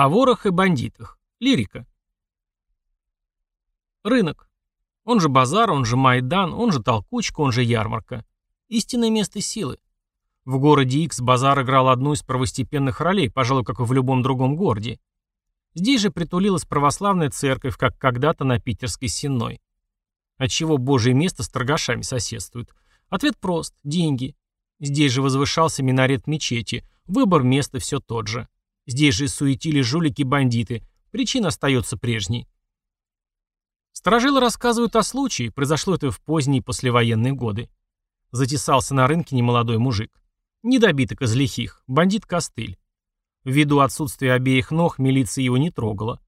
О ворах и бандитах. Лирика. Рынок. Он же базар, он же Майдан, он же толкучка, он же ярмарка. Истинное место силы. В городе X базар играл одну из первостепенных ролей, пожалуй, как и в любом другом городе. Здесь же притулилась православная церковь, как когда-то на питерской Сенной. Отчего божье место с торгашами соседствует? Ответ прост – деньги. Здесь же возвышался минарет мечети, выбор места все тот же. Здесь же суетили жулики-бандиты, причина остается прежней. Сторожилы рассказывают о случае, произошло это в поздние послевоенные годы. Затесался на рынке немолодой мужик. Недобиток из лихих, бандит-костыль. Ввиду отсутствия обеих ног милиция его не трогала.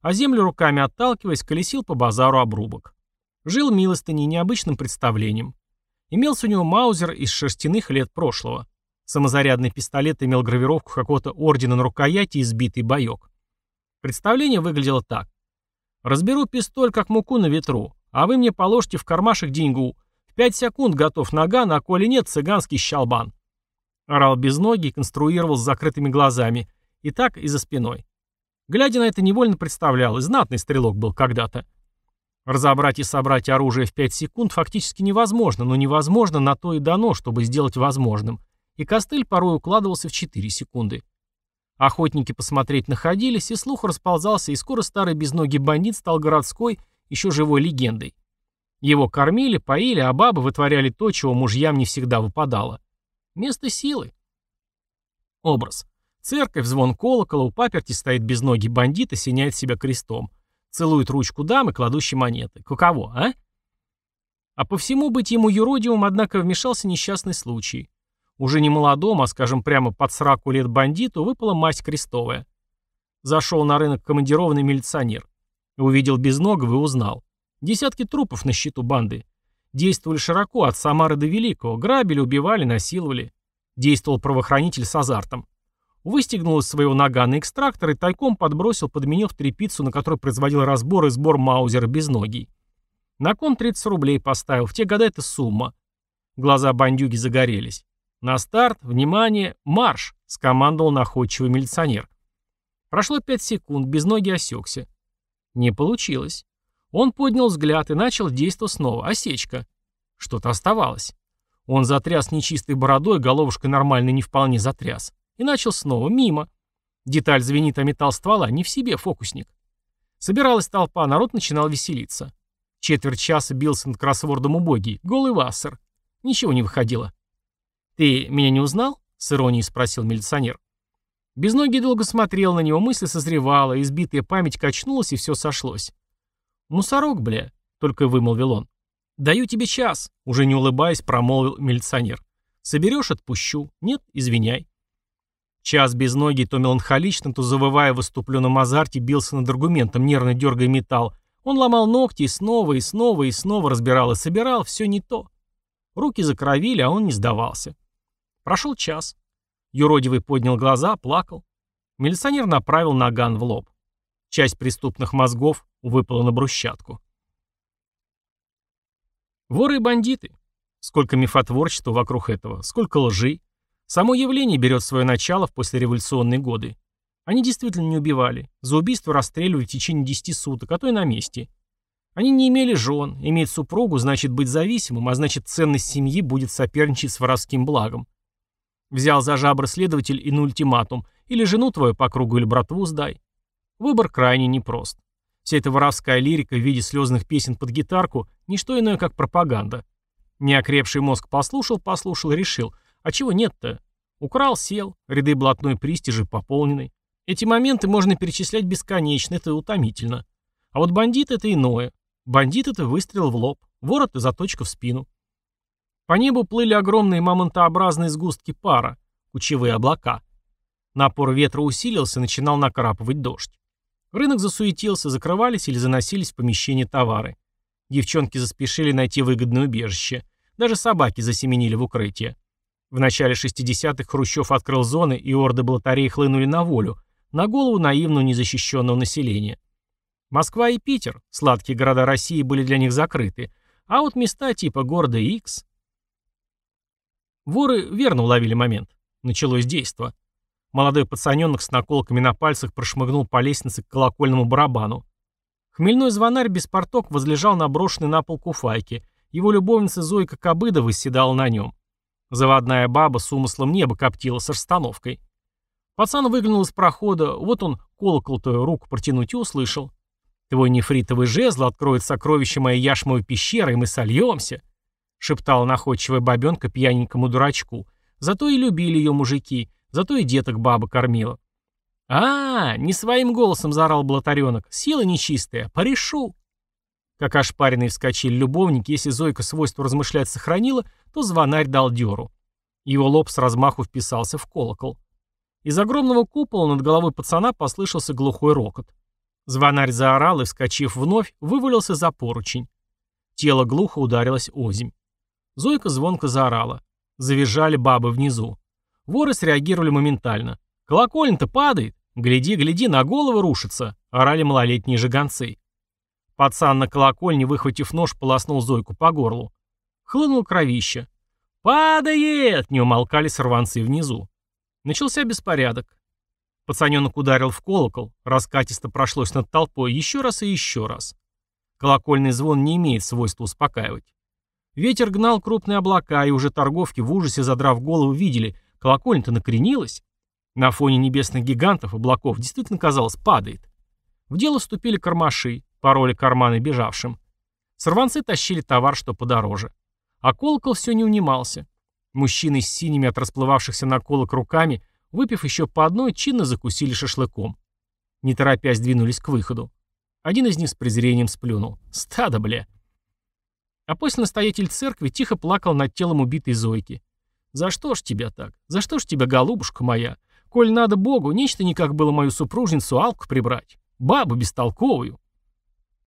А землю руками отталкиваясь, колесил по базару обрубок. Жил милостыней необычным представлением. Имелся у него маузер из шерстяных лет прошлого. Самозарядный пистолет имел гравировку какого-то ордена на рукояти и сбитый боек. Представление выглядело так. «Разберу пистоль, как муку на ветру, а вы мне положите в кармашек деньгу. В пять секунд готов наган, а коли нет, цыганский щалбан». Орал без ноги и конструировал с закрытыми глазами. И так, и за спиной. Глядя на это, невольно представлял, и знатный стрелок был когда-то. Разобрать и собрать оружие в 5 секунд фактически невозможно, но невозможно на то и дано, чтобы сделать возможным и костыль порой укладывался в 4 секунды. Охотники посмотреть находились, и слух расползался, и скоро старый безногий бандит стал городской, еще живой легендой. Его кормили, поили, а бабы вытворяли то, чего мужьям не всегда выпадало. Место силы. Образ. Церковь, звон колокола, у паперти стоит безногий бандит, осеняет себя крестом. Целует ручку дамы, кладущей монеты. Каково, а? А по всему быть ему юродивым, однако, вмешался несчастный случай. Уже не молодому, а, скажем, прямо под сраку лет бандиту, выпала масть крестовая. Зашел на рынок командированный милиционер. Увидел безногого и узнал. Десятки трупов на счету банды. Действовали широко, от Самары до Великого. Грабили, убивали, насиловали. Действовал правоохранитель с азартом. Выстегнул из своего нагана экстрактор и тайком подбросил, подменил в трепицу, на которой производил разбор и сбор маузера без ноги. На кон 30 рублей поставил, в те годы это сумма. Глаза бандюги загорелись. «На старт! Внимание! Марш!» — скомандовал находчивый милиционер. Прошло пять секунд, без ноги осекся. Не получилось. Он поднял взгляд и начал действовать снова. Осечка. Что-то оставалось. Он затряс нечистой бородой, головушкой нормально не вполне затряс. И начал снова. Мимо. Деталь звенит о металл ствола, не в себе фокусник. Собиралась толпа, народ начинал веселиться. Четверть часа бился над кроссвордом убогий. Голый вассер. Ничего не выходило. «Ты меня не узнал?» — с иронией спросил милиционер. Безногий долго смотрел на него, мысль созревала, избитая память качнулась, и все сошлось. «Мусорок, бля», — только вымолвил он. «Даю тебе час», — уже не улыбаясь, промолвил милиционер. «Соберешь — отпущу. Нет, извиняй». Час без ноги, то меланхолично, то завывая в выступленном азарте, бился над аргументом, нервно дергая металл. Он ломал ногти и снова, и снова, и снова разбирал и собирал, все не то. Руки закровили, а он не сдавался. Прошел час. Юродивый поднял глаза, плакал. Милиционер направил наган в лоб. Часть преступных мозгов выпала на брусчатку. Воры и бандиты. Сколько мифотворчества вокруг этого, сколько лжи. Само явление берет свое начало в послереволюционные годы. Они действительно не убивали. За убийство расстреливали в течение 10 суток, а то и на месте. Они не имели жен. Иметь супругу значит быть зависимым, а значит ценность семьи будет соперничать с воровским благом. Взял за жабры следователь и на ультиматум. Или жену твою по кругу, или братву сдай. Выбор крайне непрост. Вся эта воровская лирика в виде слезных песен под гитарку – не что иное, как пропаганда. Неокрепший мозг послушал, послушал и решил. А чего нет-то? Украл, сел, ряды блатной пристижи пополнены. Эти моменты можно перечислять бесконечно, это утомительно. А вот бандит – это иное. Бандит – это выстрел в лоб, вор – это заточка в спину. По небу плыли огромные мамонтообразные сгустки пара, кучевые облака. Напор ветра усилился, начинал накрапывать дождь. Рынок засуетился, закрывались или заносились в помещение товары. Девчонки заспешили найти выгодное убежище. Даже собаки засеменили в укрытие. В начале 60-х Хрущев открыл зоны, и орды блатарей хлынули на волю, на голову наивного незащищенного населения. Москва и Питер, сладкие города России, были для них закрыты, а вот места типа города Икс, Воры верно уловили момент. Началось действо. Молодой пацаненок с наколками на пальцах прошмыгнул по лестнице к колокольному барабану. Хмельной звонарь без порток возлежал на брошенной на пол куфайке. Его любовница Зойка Кобыда восседала на нем. Заводная баба с умыслом неба коптила с расстановкой. Пацан выглянул из прохода, вот он колокол-то руку протянуть и услышал. «Твой нефритовый жезл откроет сокровище моей яшмовой пещеры, и мы сольемся», — шептала находчивая бабенка пьяненькому дурачку. Зато и любили ее мужики, зато и деток баба кормила. «А, не своим голосом заорал блатаренок. Сила нечистая, порешу!» Как ошпаренные вскочили любовники, если Зойка свойство размышлять сохранила, то звонарь дал дёру. Его лоб с размаху вписался в колокол. Из огромного купола над головой пацана послышался глухой рокот. Звонарь заорал и, вскочив вновь, вывалился за поручень. Тело глухо ударилось озимь. Зойка звонко заорала. Завизжали бабы внизу. Воры среагировали моментально. «Колокольня-то падает! Гляди, гляди, на голову рушится!» — орали малолетние жиганцы. Пацан на колокольне, выхватив нож, полоснул Зойку по горлу. Хлынул кровище. «Падает!» — не умолкали сорванцы внизу. Начался беспорядок. Пацаненок ударил в колокол, раскатисто прошлось над толпой еще раз и еще раз. Колокольный звон не имеет свойства успокаивать. Ветер гнал крупные облака, и уже торговки в ужасе, задрав голову, видели, колокольня-то накренилась. На фоне небесных гигантов облаков действительно, казалось, падает. В дело вступили кармаши, пороли карманы бежавшим. Сорванцы тащили товар, что подороже. А колокол все не унимался. Мужчины с синими от расплывавшихся наколок руками Выпив еще по одной, чинно закусили шашлыком. Не торопясь двинулись к выходу. Один из них с презрением сплюнул. «Стадо, бля!» А после настоятель церкви тихо плакал над телом убитой Зойки. «За что ж тебя так? За что ж тебя, голубушка моя? Коль надо Богу, нечто никак было мою супружницу Алку прибрать. Бабу бестолковую!»